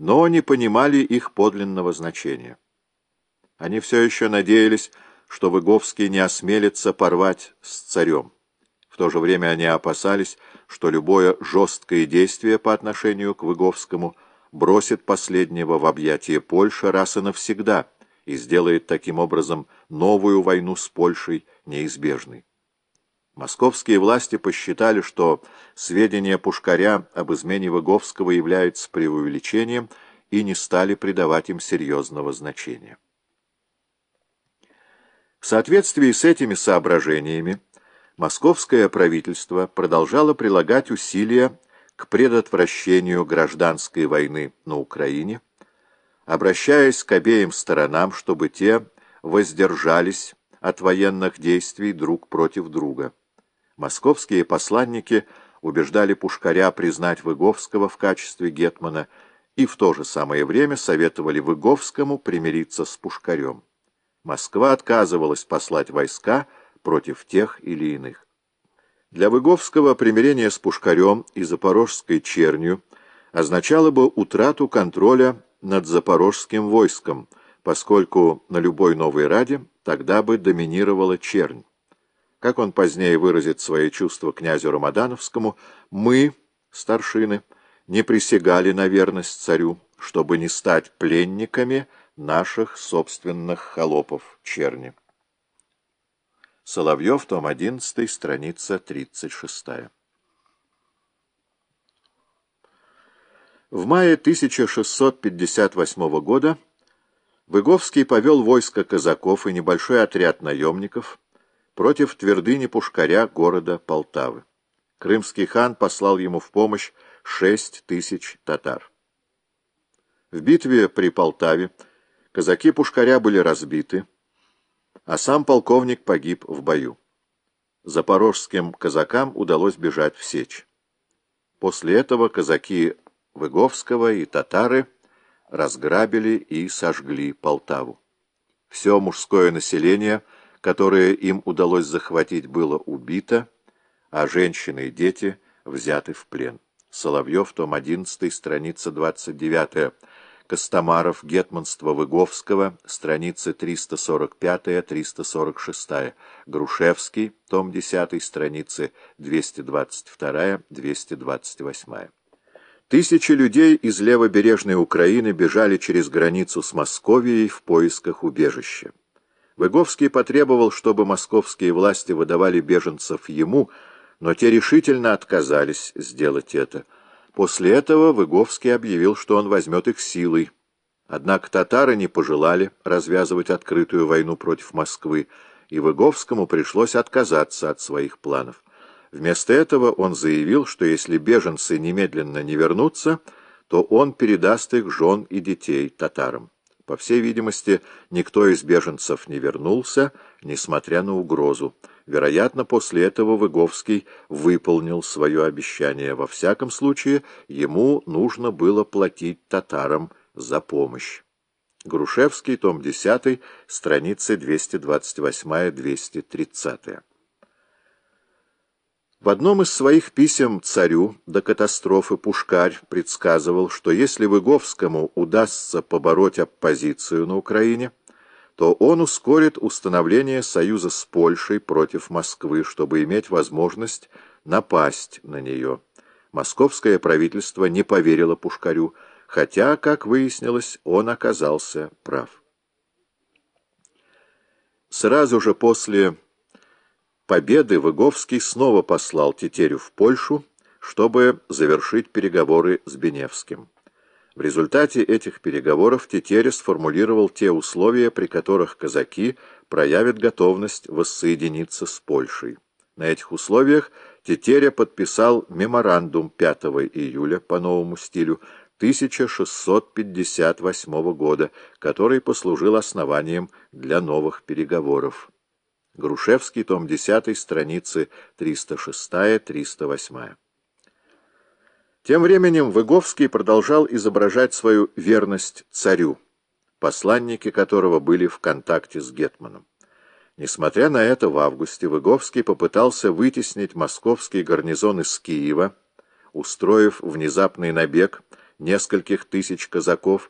но не понимали их подлинного значения. Они все еще надеялись, что Выговский не осмелится порвать с царем. В то же время они опасались, что любое жесткое действие по отношению к Выговскому бросит последнего в объятия Польши раз и навсегда и сделает таким образом новую войну с Польшей неизбежной. Московские власти посчитали, что сведения Пушкаря об измене Выговского являются преувеличением и не стали придавать им серьезного значения. В соответствии с этими соображениями московское правительство продолжало прилагать усилия к предотвращению гражданской войны на Украине, обращаясь к обеим сторонам, чтобы те воздержались от военных действий друг против друга. Московские посланники убеждали Пушкаря признать Выговского в качестве гетмана и в то же самое время советовали Выговскому примириться с Пушкарем. Москва отказывалась послать войска против тех или иных. Для Выговского примирение с Пушкарем и Запорожской чернью означало бы утрату контроля над запорожским войском, поскольку на любой новой раде тогда бы доминировала чернь. Как он позднее выразит свои чувства князю Рамадановскому, мы, старшины, не присягали на верность царю, чтобы не стать пленниками наших собственных холопов черни. Соловьев, том 11, страница 36. В мае 1658 года Выговский повел войско казаков и небольшой отряд наемников против твердыни Пушкаря города Полтавы. Крымский хан послал ему в помощь шесть тысяч татар. В битве при Полтаве казаки Пушкаря были разбиты, а сам полковник погиб в бою. Запорожским казакам удалось бежать в Сечь. После этого казаки Выговского и татары разграбили и сожгли Полтаву. Все мужское население – которое им удалось захватить, было убито, а женщины и дети взяты в плен. Соловьев, том 11, страница 29, Костомаров, Гетманство Выговского, страницы 345-346, Грушевский, том 10, страницы 222-228. Тысячи людей из левобережной Украины бежали через границу с Московией в поисках убежища. Выговский потребовал, чтобы московские власти выдавали беженцев ему, но те решительно отказались сделать это. После этого Выговский объявил, что он возьмет их силой. Однако татары не пожелали развязывать открытую войну против Москвы, и Выговскому пришлось отказаться от своих планов. Вместо этого он заявил, что если беженцы немедленно не вернутся, то он передаст их жен и детей татарам. По всей видимости, никто из беженцев не вернулся, несмотря на угрозу. Вероятно, после этого Выговский выполнил свое обещание. Во всяком случае, ему нужно было платить татарам за помощь. Грушевский, том 10, страницы 228-230. В одном из своих писем царю до катастрофы Пушкарь предсказывал, что если Выговскому удастся побороть оппозицию на Украине, то он ускорит установление союза с Польшей против Москвы, чтобы иметь возможность напасть на нее. Московское правительство не поверило Пушкарю, хотя, как выяснилось, он оказался прав. Сразу же после победы Выговский снова послал Тетерю в Польшу, чтобы завершить переговоры с Беневским. В результате этих переговоров Тетеря сформулировал те условия, при которых казаки проявят готовность воссоединиться с Польшей. На этих условиях Тетеря подписал меморандум 5 июля по новому стилю 1658 года, который послужил основанием для новых переговоров. Грушевский, том 10, страницы 306-308. Тем временем Выговский продолжал изображать свою верность царю, посланники которого были в контакте с Гетманом. Несмотря на это, в августе Выговский попытался вытеснить московский гарнизон из Киева, устроив внезапный набег нескольких тысяч казаков